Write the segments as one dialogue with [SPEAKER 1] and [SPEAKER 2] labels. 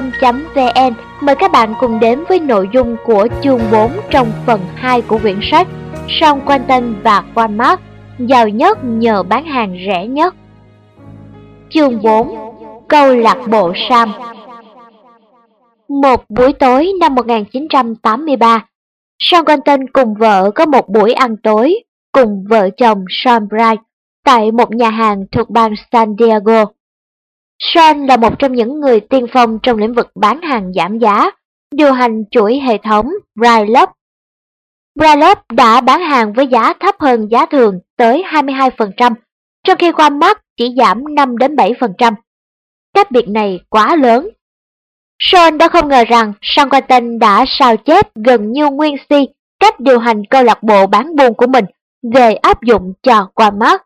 [SPEAKER 1] com.vn mời các bạn cùng đến với nội dung của chương 4 trong phần 2 của quyển sách Sean Quentin và Walmart giàu nhất nhờ bán hàng rẻ nhất. Chương 4 Câu lạc bộ Sam Một buổi tối năm 1983, Sean Quentin cùng vợ có một buổi ăn tối cùng vợ chồng Sean Bright tại một nhà hàng thuộc bang San Diego. Sean là một trong những người tiên phong trong lĩnh vực bán hàng giảm giá, điều hành chuỗi hệ thống Brightloop. Brightloop đã bán hàng với giá thấp hơn giá thường tới 22%, trong khi Walmart chỉ giảm 5-7%. Cách biệt này quá lớn. Sean đã không ngờ rằng Sean Quentin đã sao chép gần như nguyên si cách điều hành câu lạc bộ bán buôn của mình về áp dụng cho Walmart.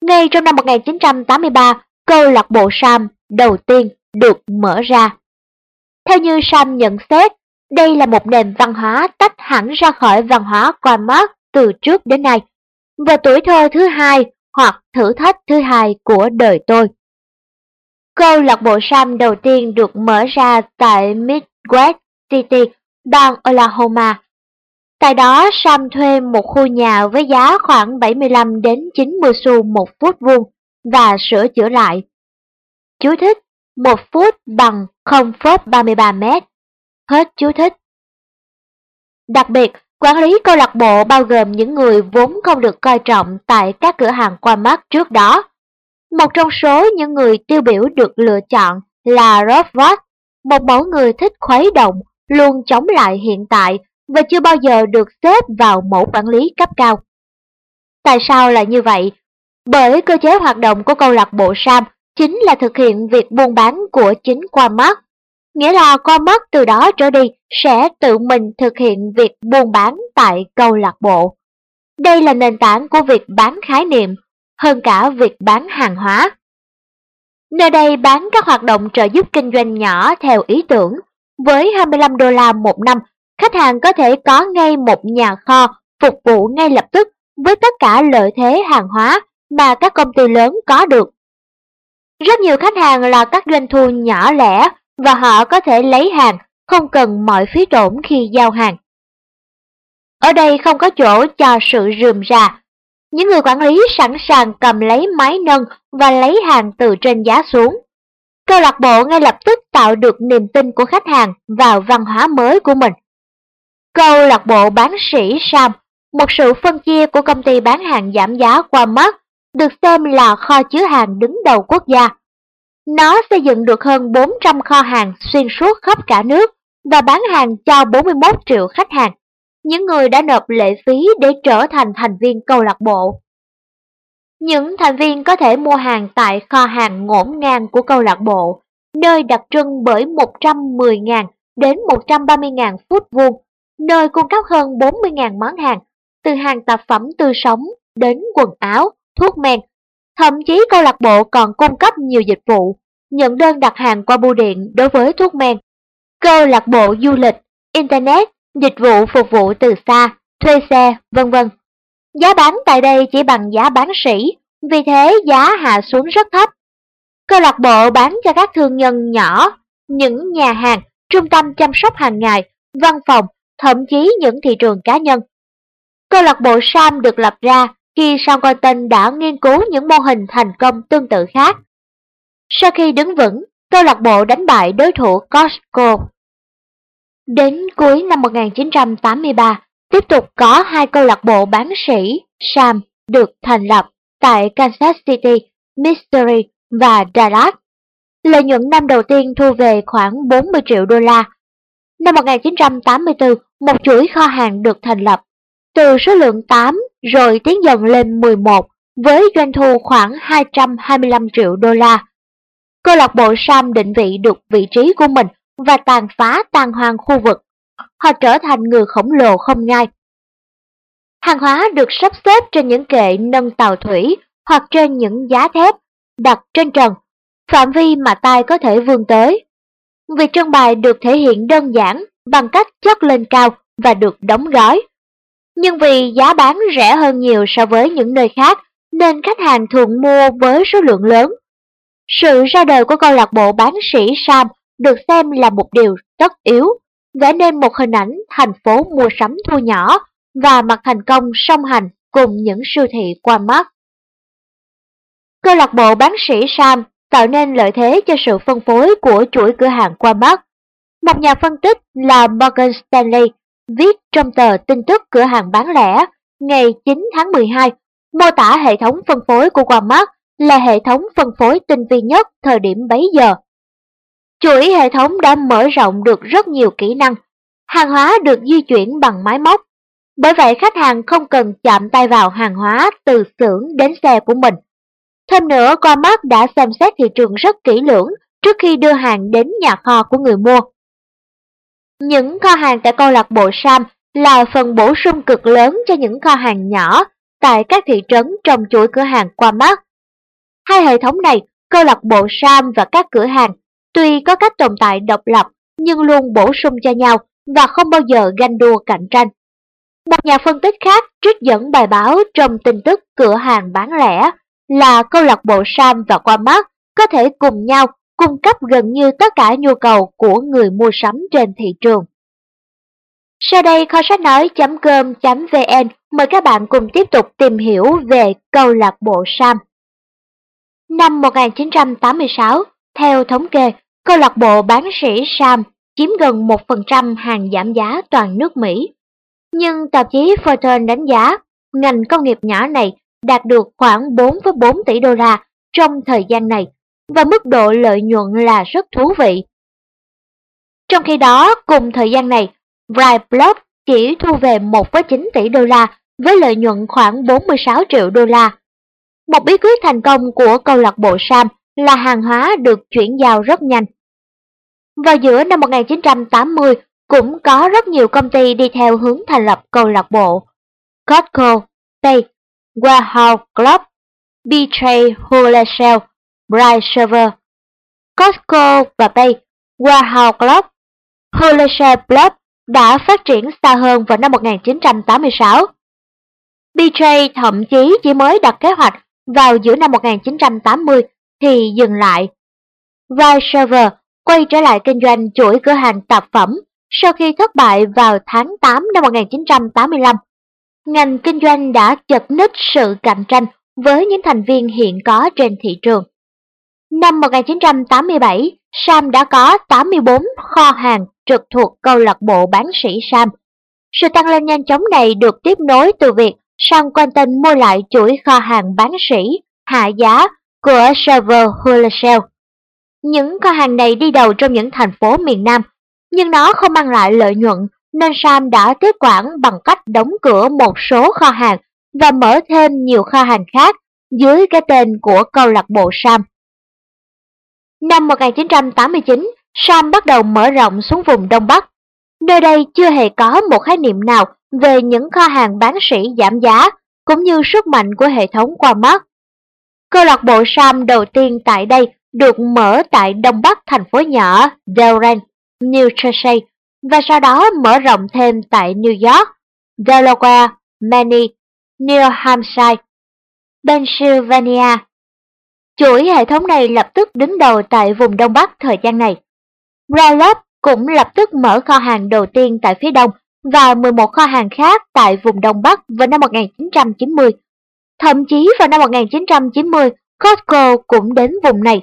[SPEAKER 1] Ngay trong năm 1983, câu lạc bộ Sam đầu tiên được mở ra. Theo như Sam nhận xét, đây là một nền văn hóa tách hẳn ra khỏi văn hóa qua Walmart từ trước đến nay, và tuổi thơ thứ hai hoặc thử thách thứ hai của đời tôi. Câu lạc bộ Sam đầu tiên được mở ra tại Midwest City, bang Oklahoma. Tại đó, Sam thuê một khu nhà với giá khoảng 75 đến 90 xu một phút vuông và sửa chữa lại. Chú thích, một phút bằng 0,33 mét. Hết chú thích. Đặc biệt, quản lý câu lạc bộ bao gồm những người vốn không được coi trọng tại các cửa hàng qua mắt trước đó. Một trong số những người tiêu biểu được lựa chọn là Rob Watt, một mẫu người thích khuấy động, luôn chống lại hiện tại và chưa bao giờ được xếp vào mẫu quản lý cấp cao. Tại sao lại như vậy? Bởi cơ chế hoạt động của câu lạc bộ Sam chính là thực hiện việc buôn bán của chính qua mắt Nghĩa là qua mắt từ đó trở đi sẽ tự mình thực hiện việc buôn bán tại câu lạc bộ. Đây là nền tảng của việc bán khái niệm, hơn cả việc bán hàng hóa. Nơi đây bán các hoạt động trợ giúp kinh doanh nhỏ theo ý tưởng. Với 25 đô la một năm, khách hàng có thể có ngay một nhà kho phục vụ ngay lập tức với tất cả lợi thế hàng hóa mà các công ty lớn có được. Rất nhiều khách hàng là các doanh thu nhỏ lẻ và họ có thể lấy hàng, không cần mọi phí tổn khi giao hàng. Ở đây không có chỗ cho sự rườm rà. Những người quản lý sẵn sàng cầm lấy máy nâng và lấy hàng từ trên giá xuống. Câu lạc bộ ngay lập tức tạo được niềm tin của khách hàng vào văn hóa mới của mình. Câu lạc bộ bán sỉ Sam, một sự phân chia của công ty bán hàng giảm giá qua mắt được xem là kho chứa hàng đứng đầu quốc gia. Nó xây dựng được hơn 400 kho hàng xuyên suốt khắp cả nước và bán hàng cho 41 triệu khách hàng, những người đã nộp lệ phí để trở thành thành viên câu lạc bộ. Những thành viên có thể mua hàng tại kho hàng ngổn ngang của câu lạc bộ, nơi đặc trưng bởi 110.000 đến 130.000 phút vuông, nơi cung cấp hơn 40.000 món hàng, từ hàng tạp phẩm tươi sống đến quần áo, thuốc men. Thậm chí câu lạc bộ còn cung cấp nhiều dịch vụ, nhận đơn đặt hàng qua bưu điện đối với thuốc men. Câu lạc bộ du lịch, internet, dịch vụ phục vụ từ xa, thuê xe, vân vân. Giá bán tại đây chỉ bằng giá bán sỉ, vì thế giá hạ xuống rất thấp. Câu lạc bộ bán cho các thương nhân nhỏ, những nhà hàng, trung tâm chăm sóc hàng ngày, văn phòng, thậm chí những thị trường cá nhân. Câu lạc bộ Sam được lập ra khi Sean Quentin đã nghiên cứu những mô hình thành công tương tự khác. Sau khi đứng vững, câu lạc bộ đánh bại đối thủ Costco. Đến cuối năm 1983, tiếp tục có hai câu lạc bộ bán sỉ Sam được thành lập tại Kansas City, Missouri và Dallas. Lợi nhuận năm đầu tiên thu về khoảng 40 triệu đô la. Năm 1984, một chuỗi kho hàng được thành lập từ số lượng 8 rồi tiến dần lên 11 với doanh thu khoảng 225 triệu đô la. Câu lạc bộ Sam định vị được vị trí của mình và tàn phá tàn hoang khu vực. Họ trở thành người khổng lồ không ngai. Hàng hóa được sắp xếp trên những kệ nâng tàu thủy hoặc trên những giá thép đặt trên trần, phạm vi mà tay có thể vươn tới. Việc trưng bày được thể hiện đơn giản bằng cách chất lên cao và được đóng gói nhưng vì giá bán rẻ hơn nhiều so với những nơi khác nên khách hàng thường mua với số lượng lớn. Sự ra đời của câu lạc bộ bán sĩ Sam được xem là một điều tất yếu, vẽ nên một hình ảnh thành phố mua sắm thu nhỏ và mặt thành công song hành cùng những siêu thị qua mắt. Câu lạc bộ bán sĩ Sam tạo nên lợi thế cho sự phân phối của chuỗi cửa hàng qua mắt. Một nhà phân tích là Morgan Stanley viết trong tờ tin tức cửa hàng bán lẻ ngày 9 tháng 12 mô tả hệ thống phân phối của Walmart là hệ thống phân phối tinh vi nhất thời điểm bấy giờ. Chuỗi hệ thống đã mở rộng được rất nhiều kỹ năng, hàng hóa được di chuyển bằng máy móc. Bởi vậy khách hàng không cần chạm tay vào hàng hóa từ xưởng đến xe của mình. Thêm nữa, Walmart đã xem xét thị trường rất kỹ lưỡng trước khi đưa hàng đến nhà kho của người mua. Những kho hàng tại câu lạc bộ Sam là phần bổ sung cực lớn cho những kho hàng nhỏ tại các thị trấn trong chuỗi cửa hàng Walmart. Hai hệ thống này, câu lạc bộ Sam và các cửa hàng, tuy có cách tồn tại độc lập nhưng luôn bổ sung cho nhau và không bao giờ ganh đua cạnh tranh. Một nhà phân tích khác trích dẫn bài báo trong tin tức cửa hàng bán lẻ là câu lạc bộ Sam và Walmart có thể cùng nhau cung cấp gần như tất cả nhu cầu của người mua sắm trên thị trường. Sau đây kho sách nói.com.vn mời các bạn cùng tiếp tục tìm hiểu về câu lạc bộ Sam. Năm 1986, theo thống kê, câu lạc bộ bán sĩ Sam chiếm gần 1% hàng giảm giá toàn nước Mỹ. Nhưng tạp chí Fortune đánh giá ngành công nghiệp nhỏ này đạt được khoảng 4,4 tỷ đô la trong thời gian này và mức độ lợi nhuận là rất thú vị. Trong khi đó, cùng thời gian này, Brightblog chỉ thu về 1,9 tỷ đô la với lợi nhuận khoảng 46 triệu đô la. Một bí quyết thành công của câu lạc bộ Sam là hàng hóa được chuyển giao rất nhanh. Vào giữa năm 1980, cũng có rất nhiều công ty đi theo hướng thành lập câu lạc bộ. Costco, Pay, Warehouse Club, B-Trade Wholesale, Bright Server, Costco và Bay, Warhol Club, Wholesale Club đã phát triển xa hơn vào năm 1986. BJ thậm chí chỉ mới đặt kế hoạch vào giữa năm 1980 thì dừng lại. Bright Server quay trở lại kinh doanh chuỗi cửa hàng tạp phẩm sau khi thất bại vào tháng 8 năm 1985. Ngành kinh doanh đã chật ních sự cạnh tranh với những thành viên hiện có trên thị trường. Năm 1987, Sam đã có 84 kho hàng trực thuộc câu lạc bộ bán sĩ Sam. Sự tăng lên nhanh chóng này được tiếp nối từ việc Sam Quentin mua lại chuỗi kho hàng bán sĩ hạ giá của Server Wholesale. Những kho hàng này đi đầu trong những thành phố miền Nam, nhưng nó không mang lại lợi nhuận nên Sam đã tiếp quản bằng cách đóng cửa một số kho hàng và mở thêm nhiều kho hàng khác dưới cái tên của câu lạc bộ Sam. Năm 1989, Sam bắt đầu mở rộng xuống vùng Đông Bắc. Nơi đây chưa hề có một khái niệm nào về những kho hàng bán sỉ giảm giá, cũng như sức mạnh của hệ thống Walmart. Câu lạc bộ Sam đầu tiên tại đây được mở tại Đông Bắc thành phố nhỏ Delran, New Jersey, và sau đó mở rộng thêm tại New York, Delaware, Maine, New Hampshire, Pennsylvania. Chuỗi hệ thống này lập tức đứng đầu tại vùng Đông Bắc thời gian này. Ralph cũng lập tức mở kho hàng đầu tiên tại phía đông và 11 kho hàng khác tại vùng Đông Bắc vào năm 1990. Thậm chí vào năm 1990, Costco cũng đến vùng này.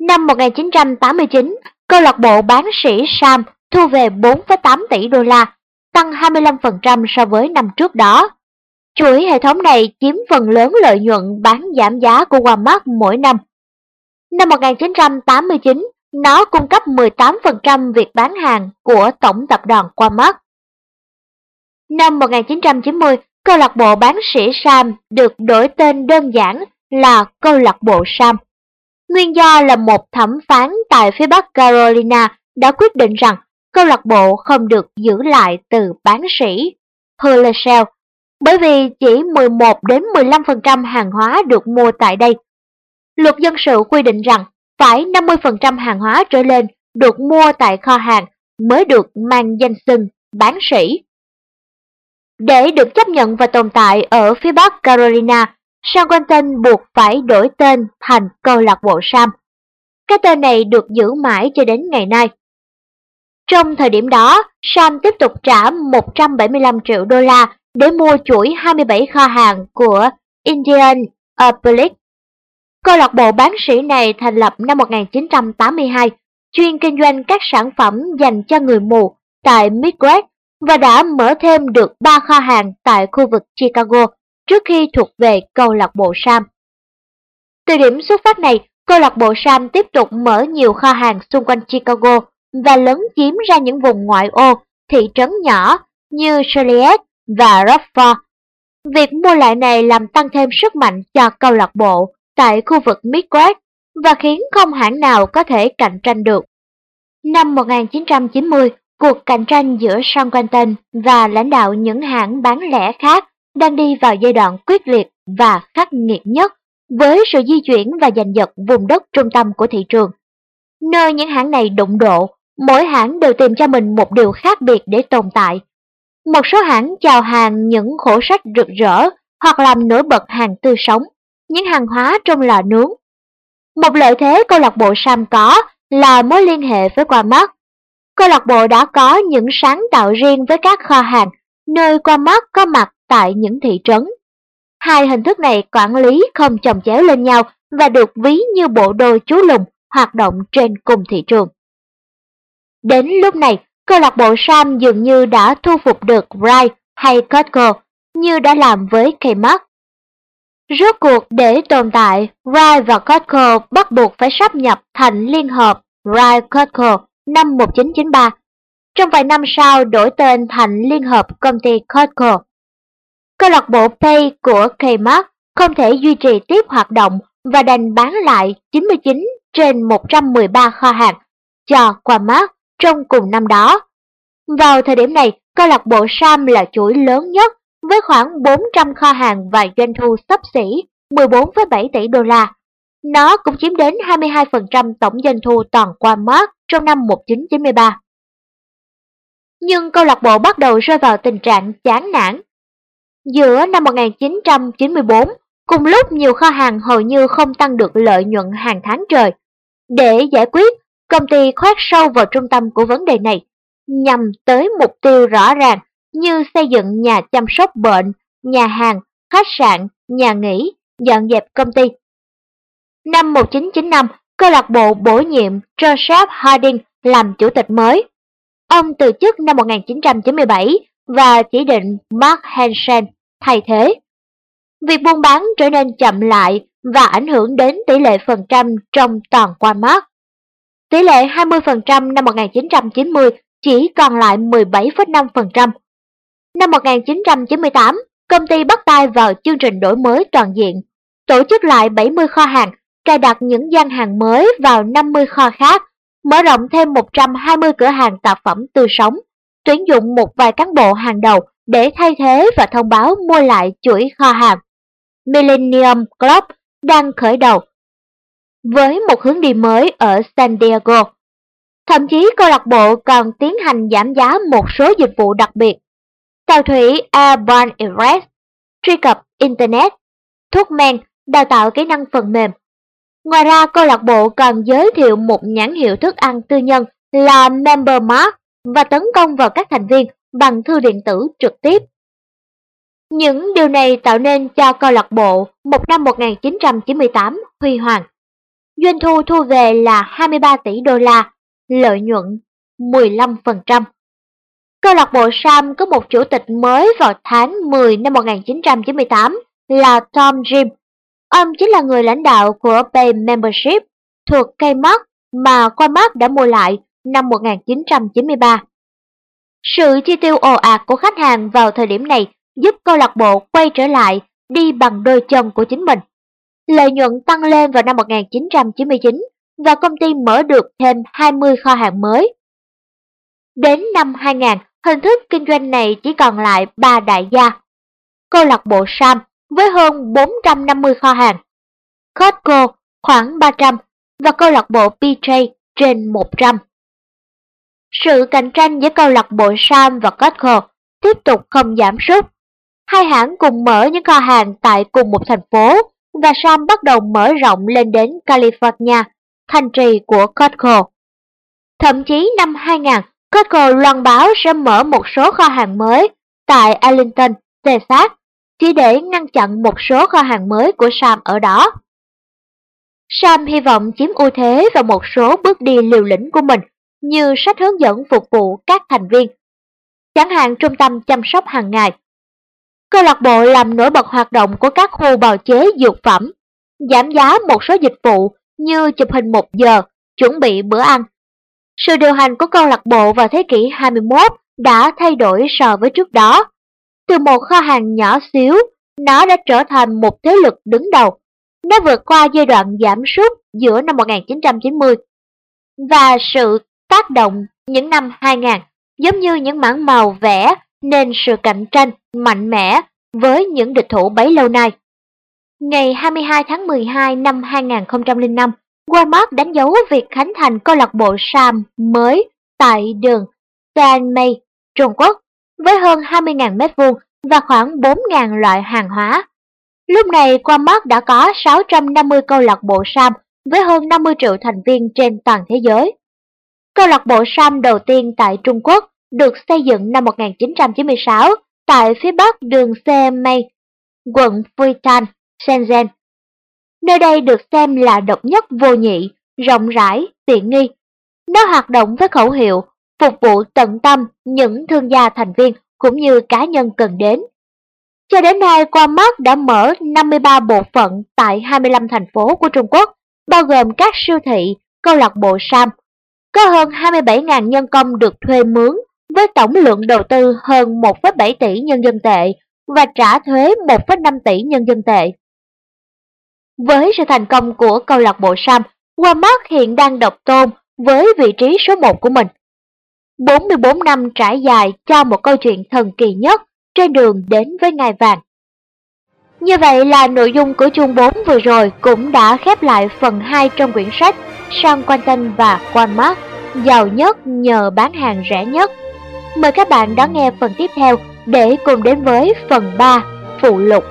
[SPEAKER 1] Năm 1989, câu lạc bộ bán sỉ Sam thu về 4,8 tỷ đô la, tăng 25% so với năm trước đó. Chuỗi hệ thống này chiếm phần lớn lợi nhuận bán giảm giá của Walmart mỗi năm. Năm 1989, nó cung cấp 18% việc bán hàng của tổng tập đoàn Walmart. Năm 1990, câu lạc bộ bán sĩ Sam được đổi tên đơn giản là câu lạc bộ Sam. Nguyên do là một thẩm phán tại phía Bắc Carolina đã quyết định rằng câu lạc bộ không được giữ lại từ bán sĩ Wholesale bởi vì chỉ 11 đến 15% hàng hóa được mua tại đây. Luật dân sự quy định rằng phải 50% hàng hóa trở lên được mua tại kho hàng mới được mang danh xưng bán sĩ. Để được chấp nhận và tồn tại ở phía Bắc Carolina, San Quentin buộc phải đổi tên thành câu lạc bộ Sam. Cái tên này được giữ mãi cho đến ngày nay. Trong thời điểm đó, Sam tiếp tục trả 175 triệu đô la để mua chuỗi 27 kho hàng của Indian Public. Câu lạc bộ bán sĩ này thành lập năm 1982, chuyên kinh doanh các sản phẩm dành cho người mù tại Midwest và đã mở thêm được 3 kho hàng tại khu vực Chicago trước khi thuộc về câu lạc bộ Sam. Từ điểm xuất phát này, câu lạc bộ Sam tiếp tục mở nhiều kho hàng xung quanh Chicago và lấn chiếm ra những vùng ngoại ô, thị trấn nhỏ như Joliet và Rockford. Việc mua lại này làm tăng thêm sức mạnh cho câu lạc bộ tại khu vực Midwest và khiến không hãng nào có thể cạnh tranh được. Năm 1990, cuộc cạnh tranh giữa Sean Quentin và lãnh đạo những hãng bán lẻ khác đang đi vào giai đoạn quyết liệt và khắc nghiệt nhất với sự di chuyển và giành giật vùng đất trung tâm của thị trường. Nơi những hãng này đụng độ, mỗi hãng đều tìm cho mình một điều khác biệt để tồn tại. Một số hãng chào hàng những khổ sách rực rỡ hoặc làm nổi bật hàng tươi sống, những hàng hóa trong lò nướng. Một lợi thế câu lạc bộ Sam có là mối liên hệ với qua mắt. Câu lạc bộ đã có những sáng tạo riêng với các kho hàng, nơi qua mắt có mặt tại những thị trấn. Hai hình thức này quản lý không chồng chéo lên nhau và được ví như bộ đôi chú lùng hoạt động trên cùng thị trường. Đến lúc này, câu lạc bộ Sam dường như đã thu phục được Wright hay Costco như đã làm với Kmart. Rốt cuộc để tồn tại, Wright và Costco bắt buộc phải sắp nhập thành liên hợp Wright Costco năm 1993. Trong vài năm sau đổi tên thành Liên hợp Công ty Costco. Câu lạc bộ Pay của Kmart không thể duy trì tiếp hoạt động và đành bán lại 99 trên 113 kho hàng cho Walmart trong cùng năm đó. Vào thời điểm này, câu lạc bộ Sam là chuỗi lớn nhất với khoảng 400 kho hàng và doanh thu sấp xỉ 14,7 tỷ đô la. Nó cũng chiếm đến 22% tổng doanh thu toàn Walmart trong năm 1993. Nhưng câu lạc bộ bắt đầu rơi vào tình trạng chán nản Giữa năm 1994, cùng lúc nhiều kho hàng hầu như không tăng được lợi nhuận hàng tháng trời. Để giải quyết, công ty khoét sâu vào trung tâm của vấn đề này, nhằm tới mục tiêu rõ ràng như xây dựng nhà chăm sóc bệnh, nhà hàng, khách sạn, nhà nghỉ, dọn dẹp công ty. Năm 1995, câu lạc bộ bổ nhiệm Joseph Harding làm chủ tịch mới. Ông từ chức năm 1997 và chỉ định Mark Hansen thay thế. Việc buôn bán trở nên chậm lại và ảnh hưởng đến tỷ lệ phần trăm trong toàn Walmart. Tỷ lệ 20% năm 1990 chỉ còn lại 17,5%. Năm 1998, công ty bắt tay vào chương trình đổi mới toàn diện, tổ chức lại 70 kho hàng, cài đặt những gian hàng mới vào 50 kho khác, mở rộng thêm 120 cửa hàng tạp phẩm tươi sống, tuyển dụng một vài cán bộ hàng đầu để thay thế và thông báo mua lại chuỗi kho hàng. Millennium Club đang khởi đầu với một hướng đi mới ở San Diego. Thậm chí câu lạc bộ còn tiến hành giảm giá một số dịch vụ đặc biệt. Tàu thủy Airborne Express, truy cập Internet, thuốc men, đào tạo kỹ năng phần mềm. Ngoài ra, câu lạc bộ còn giới thiệu một nhãn hiệu thức ăn tư nhân là Member Mark và tấn công vào các thành viên bằng thư điện tử trực tiếp. Những điều này tạo nên cho câu lạc bộ một năm 1998 huy hoàng. Doanh thu thu về là 23 tỷ đô la, lợi nhuận 15%. Câu lạc bộ Sam có một chủ tịch mới vào tháng 10 năm 1998 là Tom Jim. Ông chính là người lãnh đạo của Pay Membership thuộc Kmart mà Walmart đã mua lại năm 1993. Sự chi tiêu ồ ạt của khách hàng vào thời điểm này giúp câu lạc bộ quay trở lại đi bằng đôi chân của chính mình. Lợi nhuận tăng lên vào năm 1999 và công ty mở được thêm 20 kho hàng mới. Đến năm 2000, hình thức kinh doanh này chỉ còn lại 3 đại gia. Câu lạc bộ Sam với hơn 450 kho hàng, Costco khoảng 300 và câu lạc bộ PJ trên 100. Sự cạnh tranh giữa câu lạc bộ Sam và Costco tiếp tục không giảm sút. Hai hãng cùng mở những kho hàng tại cùng một thành phố và Sam bắt đầu mở rộng lên đến California, thành trì của Costco. Thậm chí năm 2000, Costco loan báo sẽ mở một số kho hàng mới tại Arlington, Texas, chỉ để ngăn chặn một số kho hàng mới của Sam ở đó. Sam hy vọng chiếm ưu thế vào một số bước đi liều lĩnh của mình như sách hướng dẫn phục vụ các thành viên, chẳng hạn trung tâm chăm sóc hàng ngày. Câu lạc bộ làm nổi bật hoạt động của các khu bào chế dược phẩm, giảm giá một số dịch vụ như chụp hình một giờ, chuẩn bị bữa ăn. Sự điều hành của câu lạc bộ vào thế kỷ 21 đã thay đổi so với trước đó. Từ một kho hàng nhỏ xíu, nó đã trở thành một thế lực đứng đầu. Nó vượt qua giai đoạn giảm sút giữa năm 1990 và sự tác động những năm 2000 giống như những mảng màu vẽ nên sự cạnh tranh mạnh mẽ với những địch thủ bấy lâu nay. Ngày 22 tháng 12 năm 2005, Walmart đánh dấu việc khánh thành câu lạc bộ Sam mới tại đường San May, Trung Quốc, với hơn 20.000 m2 và khoảng 4.000 loại hàng hóa. Lúc này, Walmart đã có 650 câu lạc bộ Sam với hơn 50 triệu thành viên trên toàn thế giới. Câu lạc bộ Sam đầu tiên tại Trung Quốc được xây dựng năm 1996 tại phía bắc đường xe May, quận Fujian, Shenzhen. Nơi đây được xem là độc nhất vô nhị, rộng rãi, tiện nghi. Nó hoạt động với khẩu hiệu phục vụ tận tâm những thương gia thành viên cũng như cá nhân cần đến. Cho đến nay, Walmart đã mở 53 bộ phận tại 25 thành phố của Trung Quốc, bao gồm các siêu thị, câu lạc bộ Sam. Có hơn 27.000 nhân công được thuê mướn với tổng lượng đầu tư hơn 1,7 tỷ nhân dân tệ và trả thuế 1,5 tỷ nhân dân tệ. Với sự thành công của câu lạc bộ Sam, Walmart hiện đang độc tôn với vị trí số 1 của mình. 44 năm trải dài cho một câu chuyện thần kỳ nhất trên đường đến với ngai vàng. Như vậy là nội dung của chương 4 vừa rồi cũng đã khép lại phần 2 trong quyển sách Sean Quentin và Walmart, giàu nhất nhờ bán hàng rẻ nhất. Mời các bạn đón nghe phần tiếp theo để cùng đến với phần 3 Phụ lục.